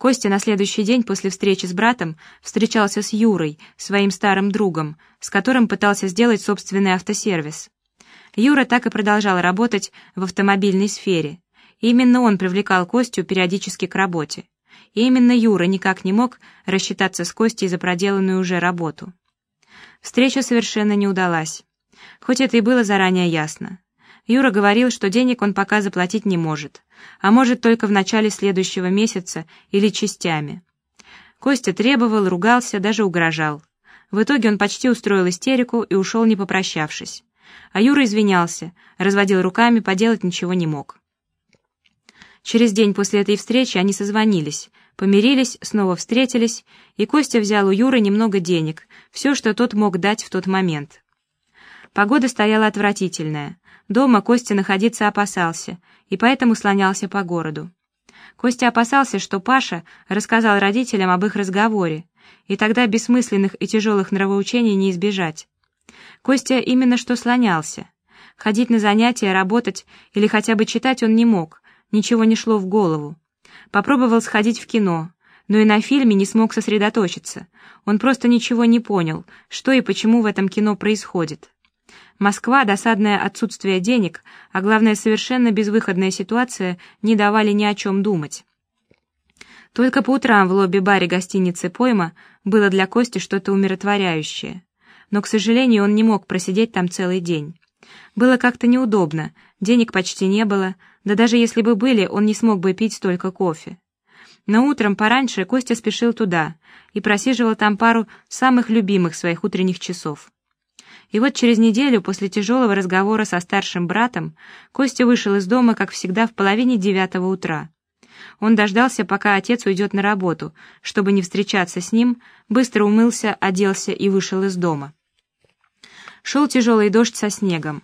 Костя на следующий день после встречи с братом встречался с Юрой, своим старым другом, с которым пытался сделать собственный автосервис. Юра так и продолжал работать в автомобильной сфере. Именно он привлекал Костю периодически к работе. И именно Юра никак не мог рассчитаться с Костей за проделанную уже работу. Встреча совершенно не удалась. Хоть это и было заранее ясно. Юра говорил, что денег он пока заплатить не может, а может только в начале следующего месяца или частями. Костя требовал, ругался, даже угрожал. В итоге он почти устроил истерику и ушел, не попрощавшись. А Юра извинялся, разводил руками, поделать ничего не мог. Через день после этой встречи они созвонились, помирились, снова встретились, и Костя взял у Юры немного денег, все, что тот мог дать в тот момент. Погода стояла отвратительная. Дома Костя находиться опасался, и поэтому слонялся по городу. Костя опасался, что Паша рассказал родителям об их разговоре, и тогда бессмысленных и тяжелых нравоучений не избежать. Костя именно что слонялся. Ходить на занятия, работать или хотя бы читать он не мог, ничего не шло в голову. Попробовал сходить в кино, но и на фильме не смог сосредоточиться. Он просто ничего не понял, что и почему в этом кино происходит. Москва, досадное отсутствие денег, а главное совершенно безвыходная ситуация не давали ни о чем думать. Только по утрам в лобби-баре гостиницы «Пойма» было для Кости что-то умиротворяющее. Но, к сожалению, он не мог просидеть там целый день. Было как-то неудобно, денег почти не было, да даже если бы были, он не смог бы пить столько кофе. Но утром пораньше Костя спешил туда и просиживал там пару самых любимых своих утренних часов. И вот через неделю после тяжелого разговора со старшим братом Костя вышел из дома, как всегда, в половине девятого утра. Он дождался, пока отец уйдет на работу, чтобы не встречаться с ним, быстро умылся, оделся и вышел из дома. Шел тяжелый дождь со снегом.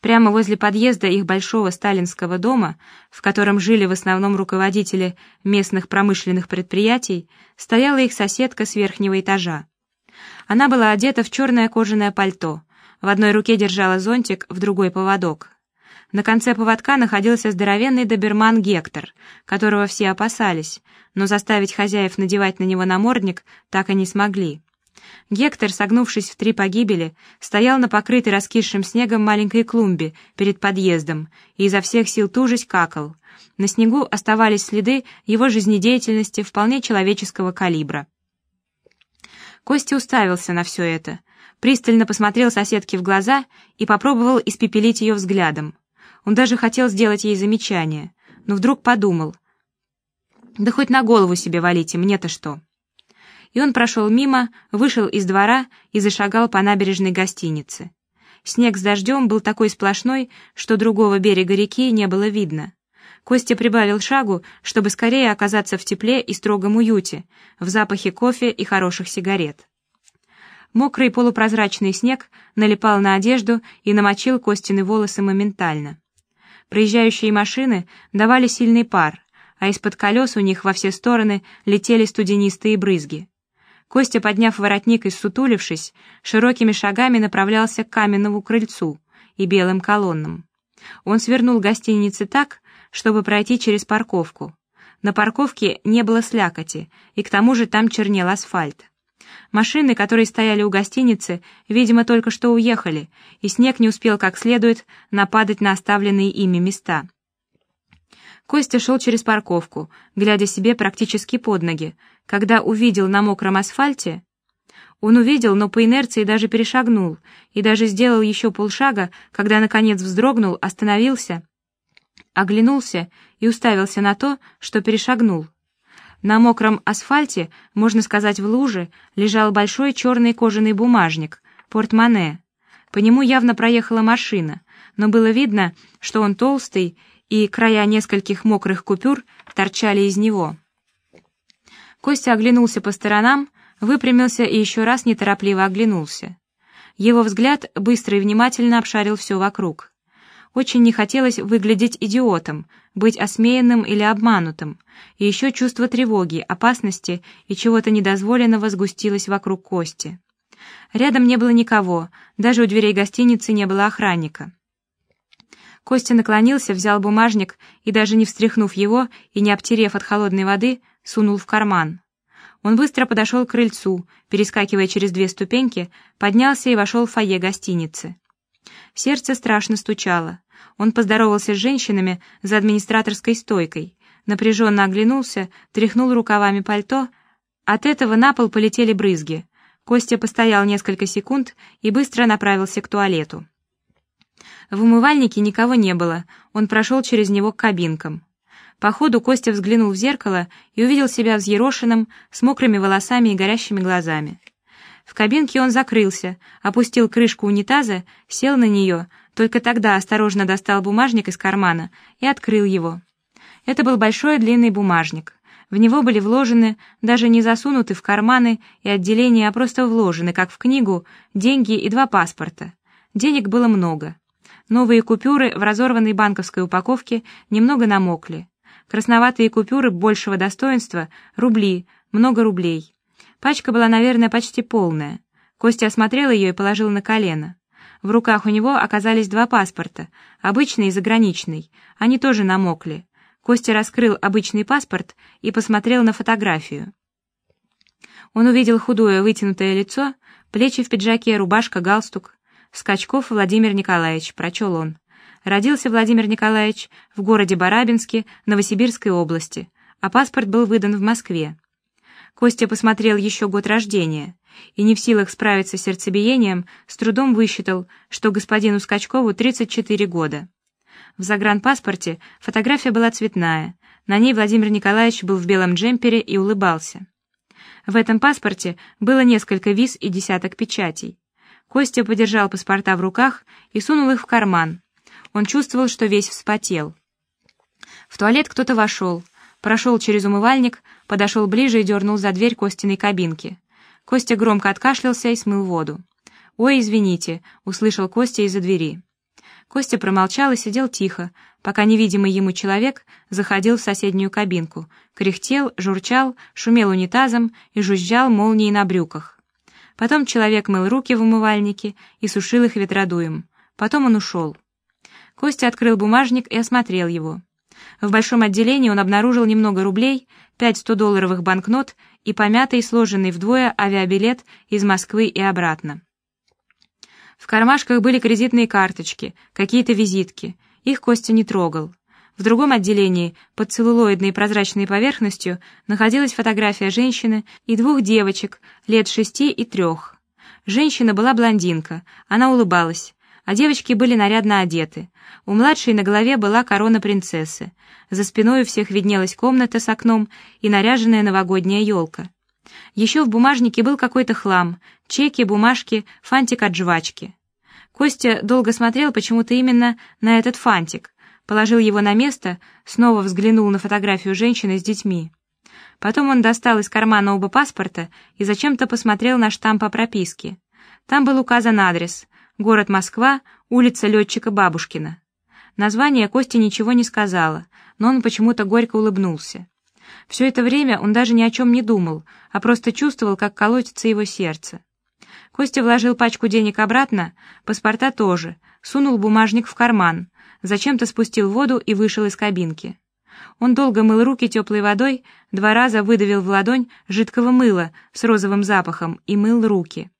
Прямо возле подъезда их большого сталинского дома, в котором жили в основном руководители местных промышленных предприятий, стояла их соседка с верхнего этажа. Она была одета в черное кожаное пальто, в одной руке держала зонтик, в другой — поводок. На конце поводка находился здоровенный доберман Гектор, которого все опасались, но заставить хозяев надевать на него намордник так и не смогли. Гектор, согнувшись в три погибели, стоял на покрытой раскисшим снегом маленькой клумбе перед подъездом и изо всех сил тужись какал. На снегу оставались следы его жизнедеятельности вполне человеческого калибра. Костя уставился на все это, пристально посмотрел соседке в глаза и попробовал испепелить ее взглядом. Он даже хотел сделать ей замечание, но вдруг подумал, «Да хоть на голову себе валите, мне-то что?» И он прошел мимо, вышел из двора и зашагал по набережной гостиницы. Снег с дождем был такой сплошной, что другого берега реки не было видно. Костя прибавил шагу, чтобы скорее оказаться в тепле и строгом уюте, в запахе кофе и хороших сигарет. Мокрый полупрозрачный снег налипал на одежду и намочил Костины волосы моментально. Проезжающие машины давали сильный пар, а из-под колес у них во все стороны летели студенистые брызги. Костя, подняв воротник и сутулившись, широкими шагами направлялся к каменному крыльцу и белым колоннам. Он свернул гостиницы так, чтобы пройти через парковку. На парковке не было слякоти, и к тому же там чернел асфальт. Машины, которые стояли у гостиницы, видимо, только что уехали, и снег не успел как следует нападать на оставленные ими места. Костя шел через парковку, глядя себе практически под ноги, когда увидел на мокром асфальте... Он увидел, но по инерции даже перешагнул, и даже сделал еще полшага, когда, наконец, вздрогнул, остановился оглянулся и уставился на то, что перешагнул. На мокром асфальте, можно сказать, в луже, лежал большой черный кожаный бумажник, портмоне. По нему явно проехала машина, но было видно, что он толстый, и края нескольких мокрых купюр торчали из него. Костя оглянулся по сторонам, выпрямился и еще раз неторопливо оглянулся. Его взгляд быстро и внимательно обшарил все вокруг. Очень не хотелось выглядеть идиотом, быть осмеянным или обманутым, и еще чувство тревоги, опасности и чего-то недозволенного сгустилось вокруг Кости. Рядом не было никого, даже у дверей гостиницы не было охранника. Костя наклонился, взял бумажник и, даже не встряхнув его и не обтерев от холодной воды, сунул в карман. Он быстро подошел к крыльцу, перескакивая через две ступеньки, поднялся и вошел в фойе гостиницы. Сердце страшно стучало. Он поздоровался с женщинами за администраторской стойкой, напряженно оглянулся, тряхнул рукавами пальто. От этого на пол полетели брызги. Костя постоял несколько секунд и быстро направился к туалету. В умывальнике никого не было, он прошел через него к кабинкам. По ходу Костя взглянул в зеркало и увидел себя взъерошенным, с мокрыми волосами и горящими глазами. В кабинке он закрылся, опустил крышку унитаза, сел на нее, только тогда осторожно достал бумажник из кармана и открыл его. Это был большой длинный бумажник. В него были вложены, даже не засунуты в карманы и отделения, а просто вложены, как в книгу, деньги и два паспорта. Денег было много. Новые купюры в разорванной банковской упаковке немного намокли. Красноватые купюры большего достоинства, рубли, много рублей. Пачка была, наверное, почти полная. Костя осмотрел ее и положил на колено. В руках у него оказались два паспорта, обычный и заграничный. Они тоже намокли. Костя раскрыл обычный паспорт и посмотрел на фотографию. Он увидел худое вытянутое лицо, плечи в пиджаке, рубашка, галстук. Скачков Владимир Николаевич, прочел он. Родился Владимир Николаевич в городе Барабинске, Новосибирской области, а паспорт был выдан в Москве. Костя посмотрел еще год рождения и, не в силах справиться с сердцебиением, с трудом высчитал, что господину Скачкову 34 года. В загранпаспорте фотография была цветная, на ней Владимир Николаевич был в белом джемпере и улыбался. В этом паспорте было несколько виз и десяток печатей. Костя подержал паспорта в руках и сунул их в карман. Он чувствовал, что весь вспотел. В туалет кто-то вошел, прошел через умывальник, подошел ближе и дернул за дверь Костиной кабинки. Костя громко откашлялся и смыл воду. «Ой, извините», — услышал Костя из-за двери. Костя промолчал и сидел тихо, пока невидимый ему человек заходил в соседнюю кабинку, кряхтел, журчал, шумел унитазом и жужжал молнией на брюках. Потом человек мыл руки в умывальнике и сушил их ветродуем. Потом он ушел. Костя открыл бумажник и осмотрел его. В большом отделении он обнаружил немного рублей, пять сто-долларовых банкнот и помятый, сложенный вдвое авиабилет из Москвы и обратно. В кармашках были кредитные карточки, какие-то визитки. Их Костя не трогал. В другом отделении, под целлулоидной прозрачной поверхностью, находилась фотография женщины и двух девочек, лет шести и трех. Женщина была блондинка, она улыбалась, а девочки были нарядно одеты. У младшей на голове была корона принцессы. За спиной у всех виднелась комната с окном и наряженная новогодняя елка. Еще в бумажнике был какой-то хлам, чеки, бумажки, фантик от жвачки. Костя долго смотрел почему-то именно на этот фантик, положил его на место, снова взглянул на фотографию женщины с детьми. Потом он достал из кармана оба паспорта и зачем-то посмотрел на штамп о прописке. Там был указан адрес Город Москва, улица Летчика Бабушкина. Название Косте ничего не сказала, но он почему-то горько улыбнулся. Все это время он даже ни о чем не думал, а просто чувствовал, как колотится его сердце. Костя вложил пачку денег обратно, паспорта тоже, сунул бумажник в карман, зачем-то спустил воду и вышел из кабинки. Он долго мыл руки теплой водой, два раза выдавил в ладонь жидкого мыла с розовым запахом и мыл руки.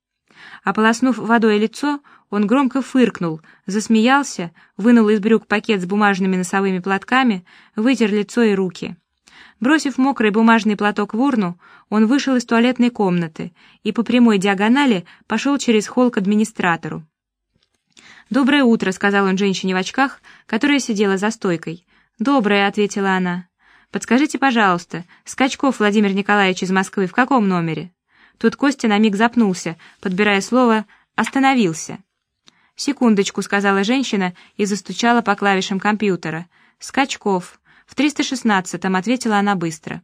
Ополоснув водой лицо, он громко фыркнул, засмеялся, вынул из брюк пакет с бумажными носовыми платками, вытер лицо и руки. Бросив мокрый бумажный платок в урну, он вышел из туалетной комнаты и по прямой диагонали пошел через холл к администратору. «Доброе утро», — сказал он женщине в очках, которая сидела за стойкой. «Доброе», — ответила она. «Подскажите, пожалуйста, Скачков Владимир Николаевич из Москвы в каком номере?» Тут Костя на миг запнулся, подбирая слово «остановился». «Секундочку», — сказала женщина и застучала по клавишам компьютера. «Скачков. В 316-м», — ответила она быстро.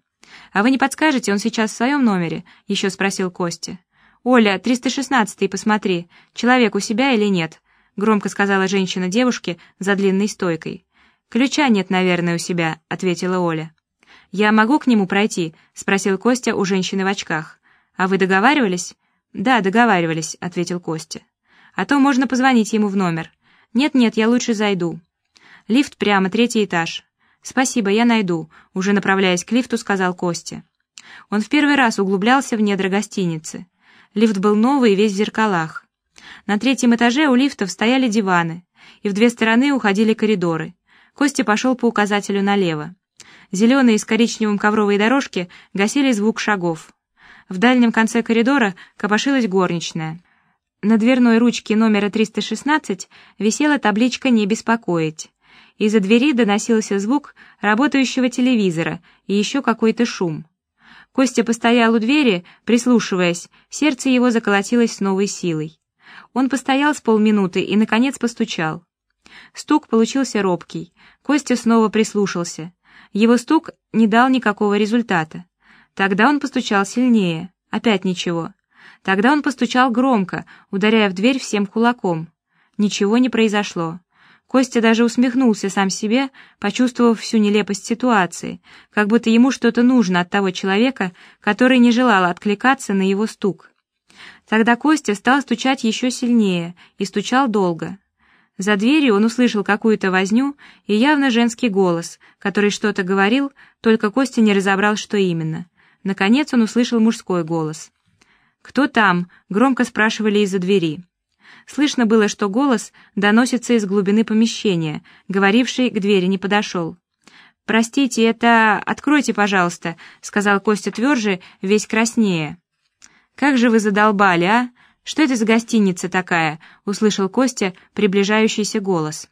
«А вы не подскажете, он сейчас в своем номере?» — еще спросил Костя. «Оля, 316-й, посмотри, человек у себя или нет?» — громко сказала женщина девушке за длинной стойкой. «Ключа нет, наверное, у себя», — ответила Оля. «Я могу к нему пройти?» — спросил Костя у женщины в очках. «А вы договаривались?» «Да, договаривались», — ответил Костя. «А то можно позвонить ему в номер». «Нет-нет, я лучше зайду». «Лифт прямо, третий этаж». «Спасибо, я найду», — уже направляясь к лифту, сказал Костя. Он в первый раз углублялся в недра гостиницы. Лифт был новый и весь в зеркалах. На третьем этаже у лифтов стояли диваны, и в две стороны уходили коридоры. Костя пошел по указателю налево. Зеленые с коричневым ковровые дорожки гасили звук шагов. В дальнем конце коридора копошилась горничная. На дверной ручке номера 316 висела табличка «Не беспокоить». Из-за двери доносился звук работающего телевизора и еще какой-то шум. Костя постоял у двери, прислушиваясь, сердце его заколотилось с новой силой. Он постоял с полминуты и, наконец, постучал. Стук получился робкий. Костя снова прислушался. Его стук не дал никакого результата. Тогда он постучал сильнее. Опять ничего. Тогда он постучал громко, ударяя в дверь всем кулаком. Ничего не произошло. Костя даже усмехнулся сам себе, почувствовав всю нелепость ситуации, как будто ему что-то нужно от того человека, который не желал откликаться на его стук. Тогда Костя стал стучать еще сильнее и стучал долго. За дверью он услышал какую-то возню и явно женский голос, который что-то говорил, только Костя не разобрал, что именно. Наконец он услышал мужской голос. «Кто там?» — громко спрашивали из-за двери. Слышно было, что голос доносится из глубины помещения, говоривший к двери не подошел. «Простите, это... Откройте, пожалуйста», — сказал Костя тверже, весь краснее. «Как же вы задолбали, а? Что это за гостиница такая?» — услышал Костя приближающийся голос.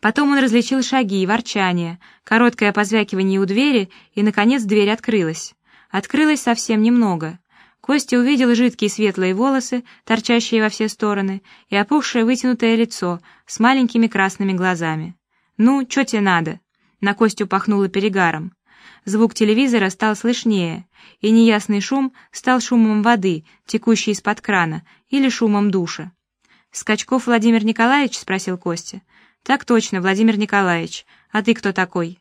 Потом он различил шаги и ворчание, короткое позвякивание у двери, и, наконец, дверь открылась. Открылась совсем немного. Костя увидел жидкие светлые волосы, торчащие во все стороны, и опухшее вытянутое лицо с маленькими красными глазами. «Ну, что тебе надо?» На Костю пахнуло перегаром. Звук телевизора стал слышнее, и неясный шум стал шумом воды, текущей из-под крана, или шумом душа. «Скачков Владимир Николаевич?» — спросил Костя. «Так точно, Владимир Николаевич. А ты кто такой?»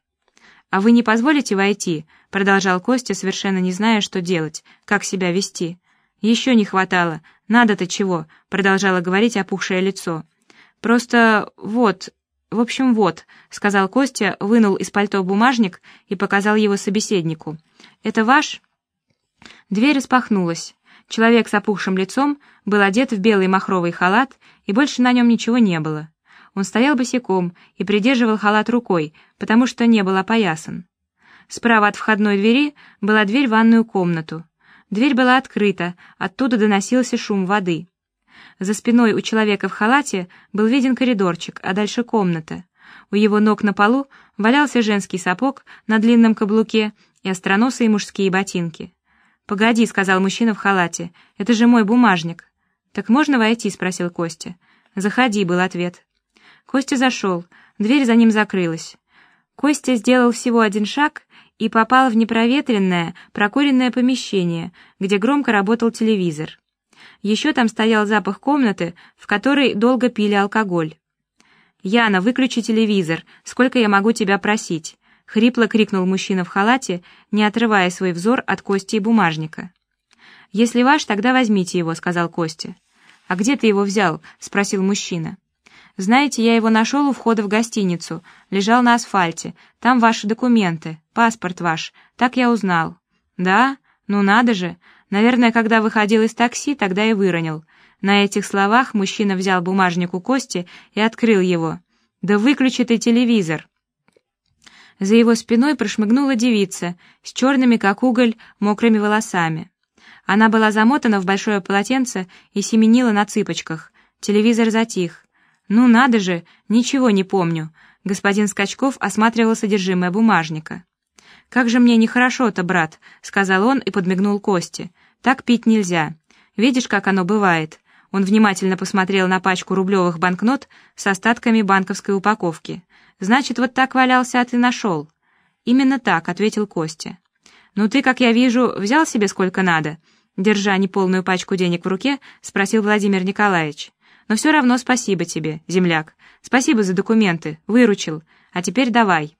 «А вы не позволите войти?» — продолжал Костя, совершенно не зная, что делать, как себя вести. «Еще не хватало. Надо-то чего?» — продолжало говорить опухшее лицо. «Просто вот... В общем, вот», — сказал Костя, вынул из пальто бумажник и показал его собеседнику. «Это ваш?» Дверь распахнулась. Человек с опухшим лицом был одет в белый махровый халат, и больше на нем ничего не было. Он стоял босиком и придерживал халат рукой, потому что не был опоясан. Справа от входной двери была дверь в ванную комнату. Дверь была открыта, оттуда доносился шум воды. За спиной у человека в халате был виден коридорчик, а дальше комната. У его ног на полу валялся женский сапог на длинном каблуке и остроносые мужские ботинки. «Погоди», — сказал мужчина в халате, — «это же мой бумажник». «Так можно войти?» — спросил Костя. «Заходи», — был ответ. Костя зашел, дверь за ним закрылась. Костя сделал всего один шаг и попал в непроветренное, прокуренное помещение, где громко работал телевизор. Еще там стоял запах комнаты, в которой долго пили алкоголь. «Яна, выключи телевизор, сколько я могу тебя просить?» — хрипло крикнул мужчина в халате, не отрывая свой взор от Кости и бумажника. «Если ваш, тогда возьмите его», — сказал Костя. «А где ты его взял?» — спросил мужчина. Знаете, я его нашел у входа в гостиницу. Лежал на асфальте. Там ваши документы, паспорт ваш. Так я узнал. Да? Ну надо же. Наверное, когда выходил из такси, тогда и выронил. На этих словах мужчина взял бумажник у Кости и открыл его. Да выключи ты телевизор. За его спиной прошмыгнула девица с черными, как уголь, мокрыми волосами. Она была замотана в большое полотенце и семенила на цыпочках. Телевизор затих. «Ну надо же, ничего не помню», — господин Скачков осматривал содержимое бумажника. «Как же мне нехорошо-то, брат», — сказал он и подмигнул Косте. «Так пить нельзя. Видишь, как оно бывает?» Он внимательно посмотрел на пачку рублевых банкнот с остатками банковской упаковки. «Значит, вот так валялся, а ты нашел?» «Именно так», — ответил Костя. «Ну ты, как я вижу, взял себе сколько надо?» Держа неполную пачку денег в руке, спросил Владимир Николаевич. Но все равно спасибо тебе, земляк. Спасибо за документы, выручил. А теперь давай».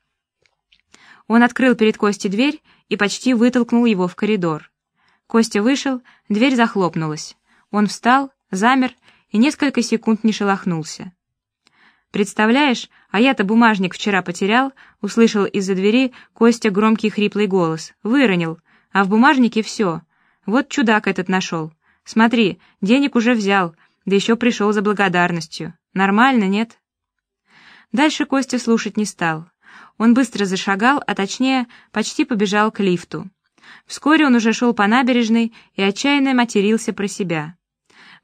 Он открыл перед Костей дверь и почти вытолкнул его в коридор. Костя вышел, дверь захлопнулась. Он встал, замер и несколько секунд не шелохнулся. «Представляешь, а я-то бумажник вчера потерял», — услышал из-за двери Костя громкий хриплый голос. «Выронил. а в бумажнике все. Вот чудак этот нашел. Смотри, денег уже взял, да еще пришел за благодарностью. Нормально, нет?» Дальше Костя слушать не стал. Он быстро зашагал, а точнее, почти побежал к лифту. Вскоре он уже шел по набережной и отчаянно матерился про себя.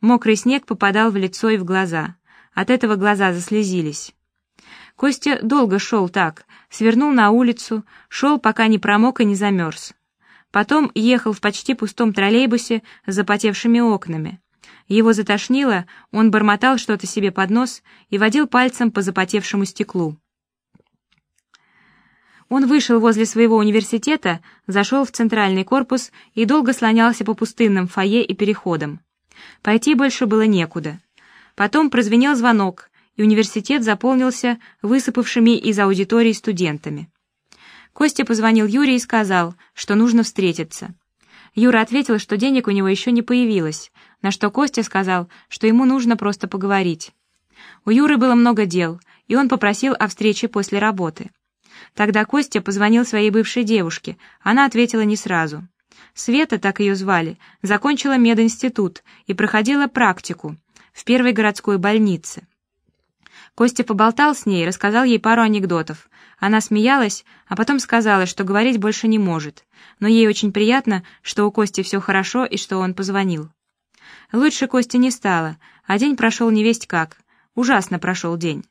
Мокрый снег попадал в лицо и в глаза. От этого глаза заслезились. Костя долго шел так, свернул на улицу, шел, пока не промок и не замерз. Потом ехал в почти пустом троллейбусе с запотевшими окнами. Его затошнило, он бормотал что-то себе под нос и водил пальцем по запотевшему стеклу. Он вышел возле своего университета, зашел в центральный корпус и долго слонялся по пустынным фойе и переходам. Пойти больше было некуда. Потом прозвенел звонок, и университет заполнился высыпавшими из аудитории студентами. Костя позвонил Юре и сказал, что нужно встретиться. Юра ответил, что денег у него еще не появилось, на что Костя сказал, что ему нужно просто поговорить. У Юры было много дел, и он попросил о встрече после работы. Тогда Костя позвонил своей бывшей девушке, она ответила не сразу. Света, так ее звали, закончила мединститут и проходила практику в первой городской больнице. Костя поболтал с ней, рассказал ей пару анекдотов. Она смеялась, а потом сказала, что говорить больше не может, но ей очень приятно, что у Кости все хорошо и что он позвонил. Лучше Кости не стало, а день прошел невесть как. Ужасно прошел день.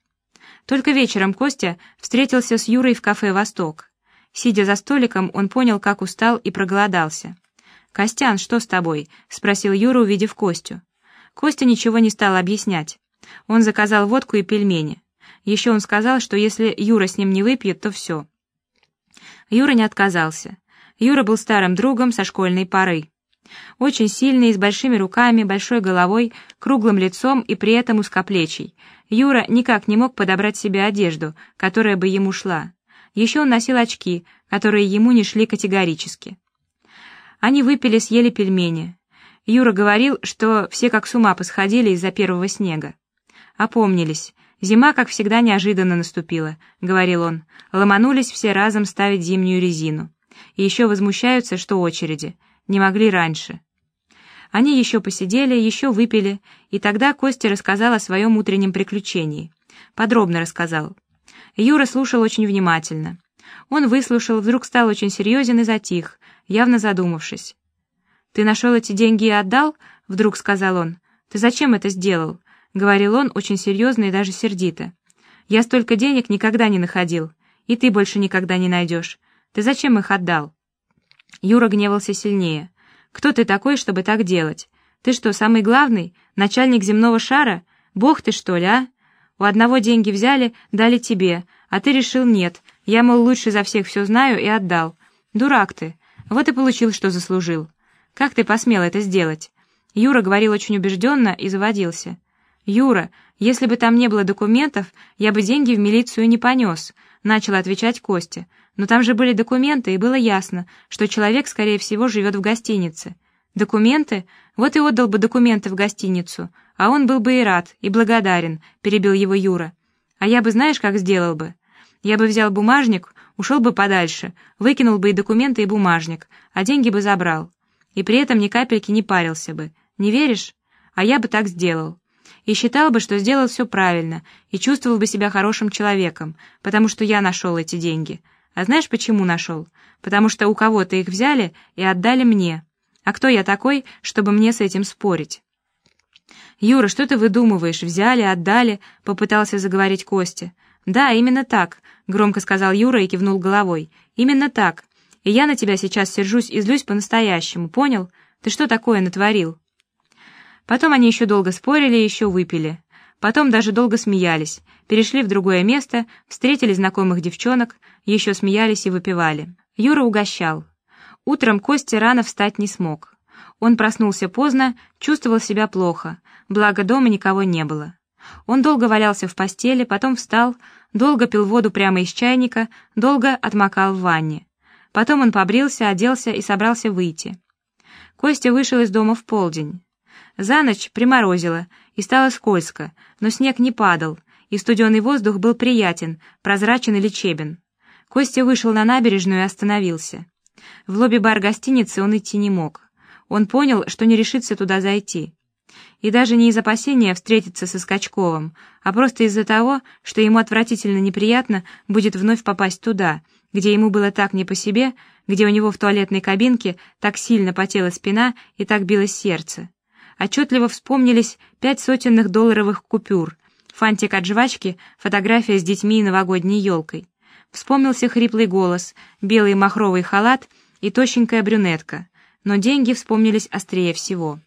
Только вечером Костя встретился с Юрой в кафе «Восток». Сидя за столиком, он понял, как устал и проголодался. «Костян, что с тобой?» — спросил Юра, увидев Костю. Костя ничего не стал объяснять. Он заказал водку и пельмени. Еще он сказал, что если Юра с ним не выпьет, то все. Юра не отказался. Юра был старым другом со школьной поры. Очень сильный, с большими руками, большой головой, круглым лицом и при этом узкоплечий. Юра никак не мог подобрать себе одежду, которая бы ему шла. Еще он носил очки, которые ему не шли категорически. Они выпили, съели пельмени. Юра говорил, что все как с ума посходили из-за первого снега. Опомнились. Зима, как всегда, неожиданно наступила, — говорил он. Ломанулись все разом ставить зимнюю резину. И еще возмущаются, что очереди. Не могли раньше. Они еще посидели, еще выпили, и тогда Костя рассказал о своем утреннем приключении. Подробно рассказал. Юра слушал очень внимательно. Он выслушал, вдруг стал очень серьезен и затих, явно задумавшись. «Ты нашел эти деньги и отдал?» — вдруг сказал он. «Ты зачем это сделал?» — говорил он очень серьезно и даже сердито. «Я столько денег никогда не находил, и ты больше никогда не найдешь. Ты зачем их отдал?» Юра гневался сильнее. «Кто ты такой, чтобы так делать? Ты что, самый главный? Начальник земного шара? Бог ты, что ли, а? У одного деньги взяли, дали тебе, а ты решил нет. Я, мол, лучше за всех все знаю и отдал. Дурак ты. Вот и получил, что заслужил. Как ты посмел это сделать?» Юра говорил очень убежденно и заводился. «Юра, если бы там не было документов, я бы деньги в милицию не понес», — начал отвечать Костя. Но там же были документы, и было ясно, что человек, скорее всего, живет в гостинице. Документы? Вот и отдал бы документы в гостиницу, а он был бы и рад, и благодарен, перебил его Юра. А я бы знаешь, как сделал бы? Я бы взял бумажник, ушел бы подальше, выкинул бы и документы, и бумажник, а деньги бы забрал. И при этом ни капельки не парился бы. Не веришь? А я бы так сделал. И считал бы, что сделал все правильно, и чувствовал бы себя хорошим человеком, потому что я нашел эти деньги. А знаешь, почему нашел? Потому что у кого-то их взяли и отдали мне. А кто я такой, чтобы мне с этим спорить? «Юра, что ты выдумываешь? Взяли, отдали?» — попытался заговорить Костя. «Да, именно так», — громко сказал Юра и кивнул головой. «Именно так. И я на тебя сейчас сержусь и злюсь по-настоящему, понял? Ты что такое натворил?» Потом они еще долго спорили и еще выпили. Потом даже долго смеялись, перешли в другое место, встретили знакомых девчонок, еще смеялись и выпивали. Юра угощал. Утром Костя рано встать не смог. Он проснулся поздно, чувствовал себя плохо, благо дома никого не было. Он долго валялся в постели, потом встал, долго пил воду прямо из чайника, долго отмокал в ванне. Потом он побрился, оделся и собрался выйти. Костя вышел из дома в полдень. За ночь приморозило, и стало скользко, но снег не падал, и студеный воздух был приятен, прозрачен и лечебен. Костя вышел на набережную и остановился. В лобби-бар гостиницы он идти не мог. Он понял, что не решится туда зайти. И даже не из опасения встретиться со Скачковым, а просто из-за того, что ему отвратительно неприятно будет вновь попасть туда, где ему было так не по себе, где у него в туалетной кабинке так сильно потела спина и так билось сердце. Отчетливо вспомнились пять сотенных долларовых купюр, фантик от жвачки, фотография с детьми и новогодней елкой. Вспомнился хриплый голос, белый махровый халат и тощенькая брюнетка, но деньги вспомнились острее всего.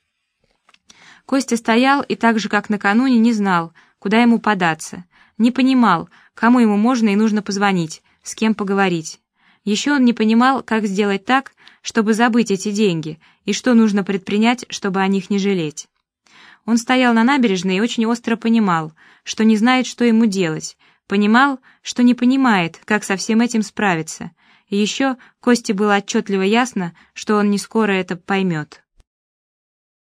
Костя стоял и так же, как накануне, не знал, куда ему податься, не понимал, кому ему можно и нужно позвонить, с кем поговорить. Еще он не понимал, как сделать так, чтобы забыть эти деньги, и что нужно предпринять, чтобы о них не жалеть. Он стоял на набережной и очень остро понимал, что не знает, что ему делать, понимал, что не понимает, как со всем этим справиться, и еще Косте было отчетливо ясно, что он не скоро это поймет.